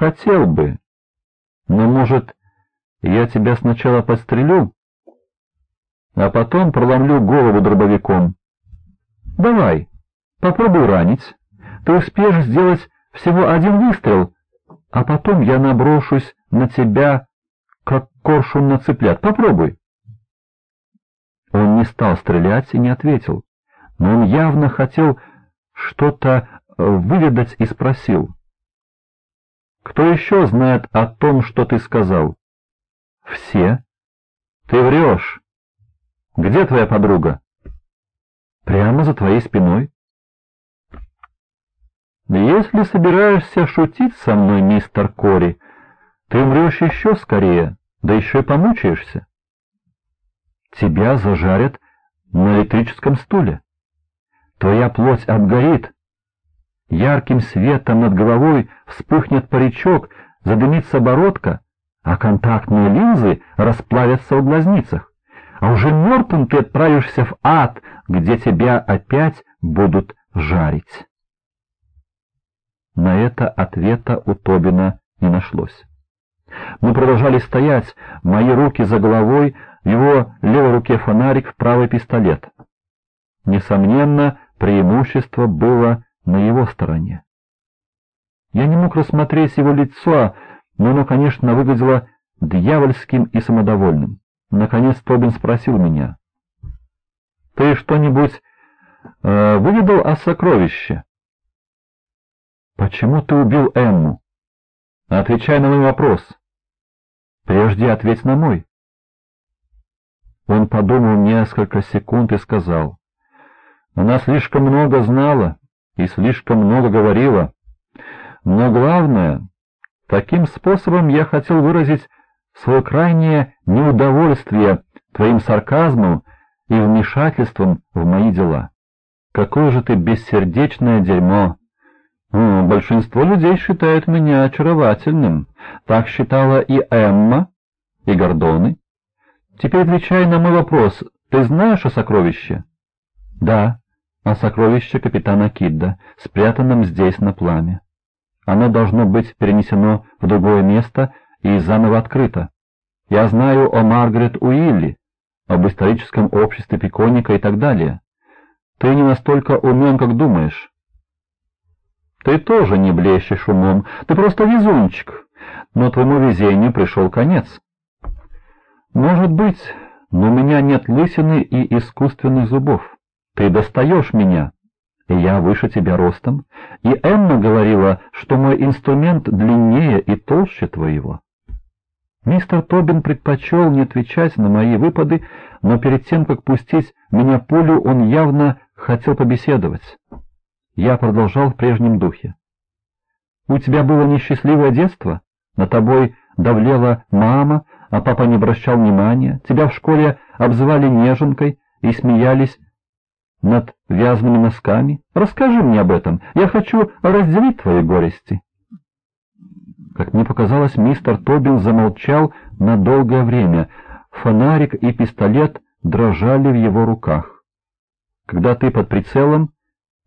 Хотел бы. Но, может, я тебя сначала подстрелю, а потом проломлю голову дробовиком. Давай, попробуй ранить. Ты успеешь сделать всего один выстрел, а потом я наброшусь на тебя, как коршун на цыплят. Попробуй. Он не стал стрелять и не ответил, но он явно хотел что-то э, выведать и спросил. «Кто еще знает о том, что ты сказал?» «Все». «Ты врешь. Где твоя подруга?» «Прямо за твоей спиной». «Если собираешься шутить со мной, мистер Кори, ты умрешь еще скорее, да еще и помучаешься. Тебя зажарят на электрическом стуле. Твоя плоть обгорит. Ярким светом над головой вспыхнет паричок, задымится бородка, а контактные линзы расплавятся в глазницах. А уже мертвым ты отправишься в ад, где тебя опять будут жарить. На это ответа у Тобина не нашлось. Мы продолжали стоять, мои руки за головой, в его левой руке фонарик, в правой пистолет. Несомненно, преимущество было на его стороне. Я не мог рассмотреть его лицо, но оно, конечно, выглядело дьявольским и самодовольным. Наконец Тобин спросил меня. — Ты что-нибудь э, выведал о сокровище? — Почему ты убил Эмму? — Отвечай на мой вопрос. Прежде ответь на мой. Он подумал несколько секунд и сказал. Она слишком много знала и слишком много говорила. Но главное, таким способом я хотел выразить свое крайнее неудовольствие твоим сарказмом и вмешательством в мои дела. Какое же ты бессердечное дерьмо! Большинство людей считают меня очаровательным. Так считала и Эмма, и Гордоны. Теперь отвечай на мой вопрос. Ты знаешь о сокровище? Да, о сокровище капитана Кидда, спрятанном здесь на пламя. Оно должно быть перенесено в другое место и заново открыто. Я знаю о Маргарет Уилли, об историческом обществе Пиконика и так далее. Ты не настолько умен, как думаешь. Ты тоже не блещешь умом, ты просто везунчик, но твоему везению пришел конец. Может быть, но у меня нет лысины и искусственных зубов. Ты достаешь меня, я выше тебя ростом, и Эмма говорила, что мой инструмент длиннее и толще твоего. Мистер Тобин предпочел не отвечать на мои выпады, но перед тем, как пустить меня пулю, он явно хотел побеседовать. Я продолжал в прежнем духе. «У тебя было несчастливое детство? На тобой давлела мама, а папа не обращал внимания? Тебя в школе обзывали неженкой и смеялись над вязаными носками? Расскажи мне об этом. Я хочу разделить твои горести». Как мне показалось, мистер Тобин замолчал на долгое время. Фонарик и пистолет дрожали в его руках. Когда ты под прицелом,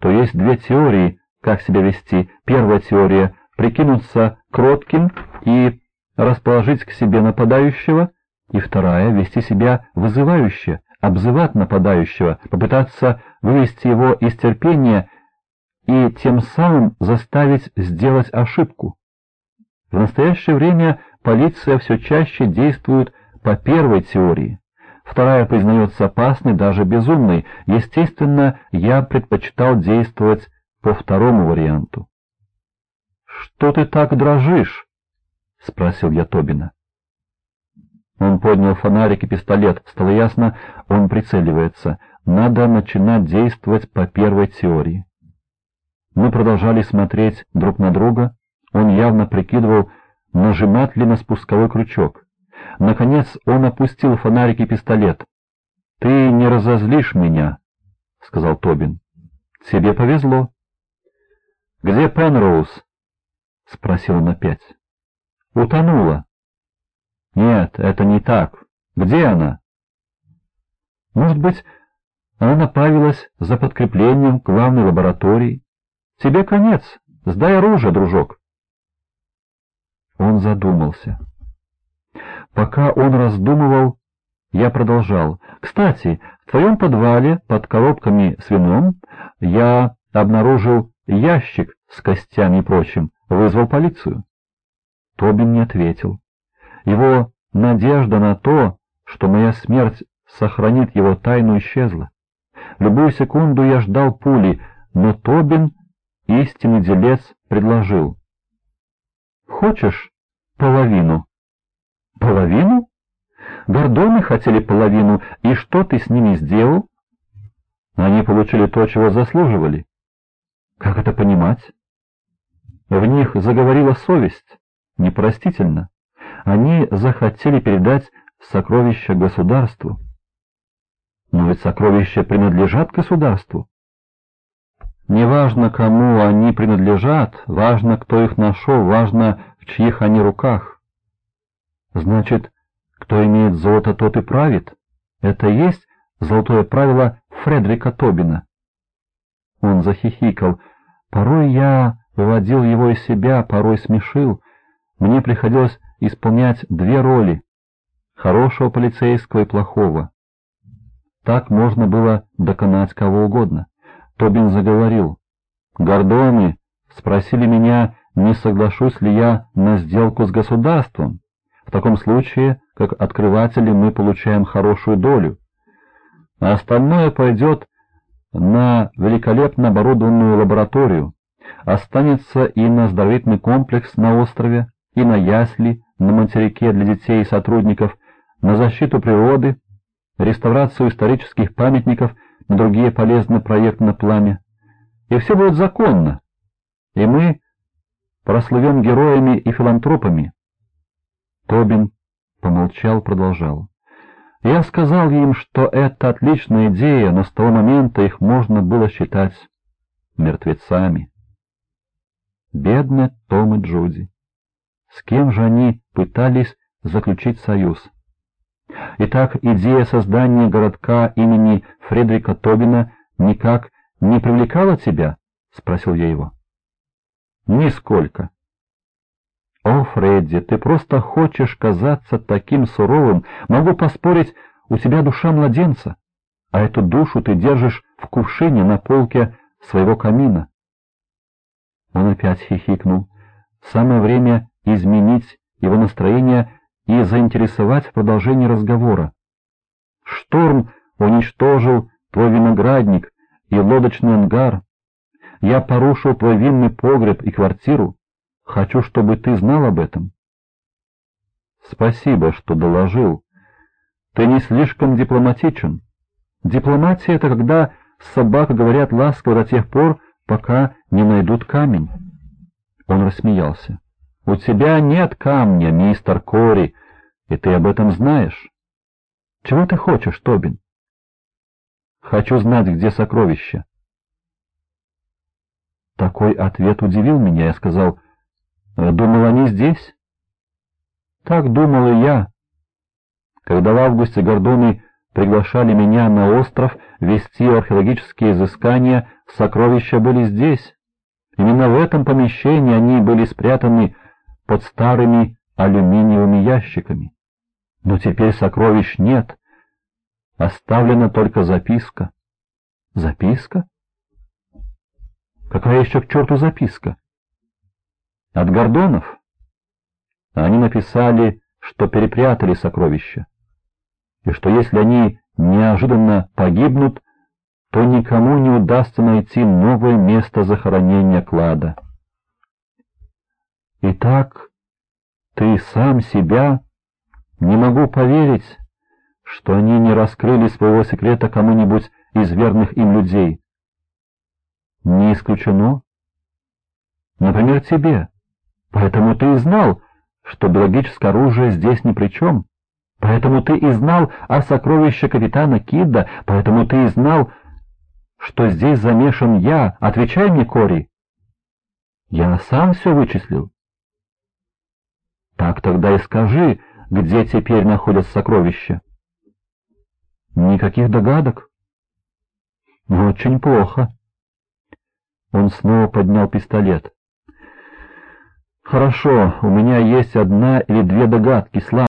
то есть две теории, как себя вести. Первая теория — прикинуться кротким и расположить к себе нападающего, и вторая — вести себя вызывающе, обзывать нападающего, попытаться вывести его из терпения и тем самым заставить сделать ошибку. В настоящее время полиция все чаще действует по первой теории. Вторая признается опасной, даже безумной. Естественно, я предпочитал действовать по второму варианту. «Что ты так дрожишь?» — спросил я Тобина. Он поднял фонарик и пистолет. Стало ясно, он прицеливается. Надо начинать действовать по первой теории. Мы продолжали смотреть друг на друга. Он явно прикидывал, нажимать ли на спусковой крючок. Наконец он опустил фонарик и пистолет. — Ты не разозлишь меня, — сказал Тобин. — Тебе повезло. — Где Пенроуз? — спросил он опять. — Утонула. — Нет, это не так. Где она? — Может быть, она направилась за подкреплением к главной лаборатории. Тебе конец. Сдай оружие, дружок. Он задумался. Пока он раздумывал, я продолжал. «Кстати, в твоем подвале под коробками с вином я обнаружил ящик с костями и прочим. Вызвал полицию?» Тобин не ответил. Его надежда на то, что моя смерть сохранит его тайну, исчезла. Любую секунду я ждал пули, но Тобин, истинный делец, предложил. «Хочешь половину?» «Половину?» Гордоны хотели половину, и что ты с ними сделал? Они получили то, чего заслуживали. Как это понимать? В них заговорила совесть. Непростительно. Они захотели передать сокровища государству. Но ведь сокровища принадлежат государству. Неважно, кому они принадлежат, важно, кто их нашел, важно, в чьих они руках. Значит, кто имеет золото, тот и правит. Это и есть золотое правило Фредрика Тобина. Он захихикал. Порой я выводил его из себя, порой смешил. Мне приходилось исполнять две роли — хорошего полицейского и плохого. Так можно было доконать кого угодно. Тобин заговорил. «Гордоны спросили меня, не соглашусь ли я на сделку с государством. В таком случае, как открыватели, мы получаем хорошую долю. А остальное пойдет на великолепно оборудованную лабораторию. Останется и на оздоровительный комплекс на острове, и на ясли на материке для детей и сотрудников, на защиту природы, реставрацию исторических памятников и другие полезные проекты на плане. И все будет законно, и мы прослывем героями и филантропами. Тобин помолчал, продолжал. Я сказал им, что это отличная идея, но с того момента их можно было считать мертвецами. Бедные Том и Джуди. С кем же они пытались заключить союз? Итак, идея создания городка имени Фредерика Тобина никак не привлекала тебя? — спросил я его. — Нисколько. «О, Фредди, ты просто хочешь казаться таким суровым. Могу поспорить, у тебя душа младенца, а эту душу ты держишь в кувшине на полке своего камина». Он опять хихикнул. Самое время изменить его настроение и заинтересовать в продолжении разговора. «Шторм уничтожил твой виноградник и лодочный ангар. Я порушил твой винный погреб и квартиру. Хочу, чтобы ты знал об этом. Спасибо, что доложил. Ты не слишком дипломатичен. Дипломатия — это когда собак говорят ласково до тех пор, пока не найдут камень. Он рассмеялся. «У тебя нет камня, мистер Кори, и ты об этом знаешь. Чего ты хочешь, Тобин?» «Хочу знать, где сокровища». Такой ответ удивил меня. Я сказал, Думал, они здесь? Так думал и я. Когда в августе Гордоны приглашали меня на остров вести археологические изыскания, сокровища были здесь. Именно в этом помещении они были спрятаны под старыми алюминиевыми ящиками. Но теперь сокровищ нет. Оставлена только записка. Записка? Какая еще к черту записка? От Гордонов? Они написали, что перепрятали сокровища, и что если они неожиданно погибнут, то никому не удастся найти новое место захоронения клада. Итак, ты сам себя... Не могу поверить, что они не раскрыли своего секрета кому-нибудь из верных им людей. Не исключено. Например, тебе. Поэтому ты и знал, что биологическое оружие здесь ни при чем. Поэтому ты и знал о сокровище капитана Кидда, поэтому ты и знал, что здесь замешан я. Отвечай мне, Кори. Я сам все вычислил. Так тогда и скажи, где теперь находятся сокровища. Никаких догадок. Очень плохо. Он снова поднял пистолет. «Хорошо, у меня есть одна или две догадки, слабые.